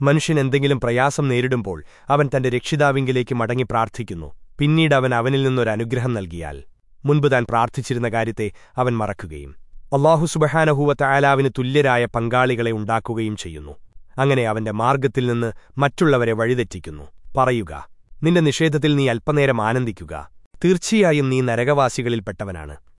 മനുഷ്യൻ എന്തെങ്കിലും പ്രയാസം നേരിടുമ്പോൾ അവൻ തന്റെ രക്ഷിതാവിങ്കിലേക്ക് മടങ്ങി പ്രാർത്ഥിക്കുന്നു. പിന്നീട് അവൻ അവനിൽ നിന്നൊരനുഗ്രഹം നൽകിയാൽ മുൻപ് താൻ പ്രാർത്ഥിച്ചിരുന്ന കാര്യത്തെ അവൻ മറക്കുകയും അള്ളാഹു സുബഹാനഹൂവത്ത ആലാവിന് തുല്യരായ പങ്കാളികളെ ഉണ്ടാക്കുകയും ചെയ്യുന്നു. അങ്ങനെ അവന്റെ മാർഗത്തിൽ നിന്ന് മറ്റുള്ളവരെ വഴിതെറ്റിക്കുന്നു. പറയുക നിന്റെ നിഷേധത്തിൽ നീ അല്പനേരം ആനന്ദിക്കുക. തീർച്ചയായും നീ നരകവാസികളിൽപ്പെട്ടവനാണ്.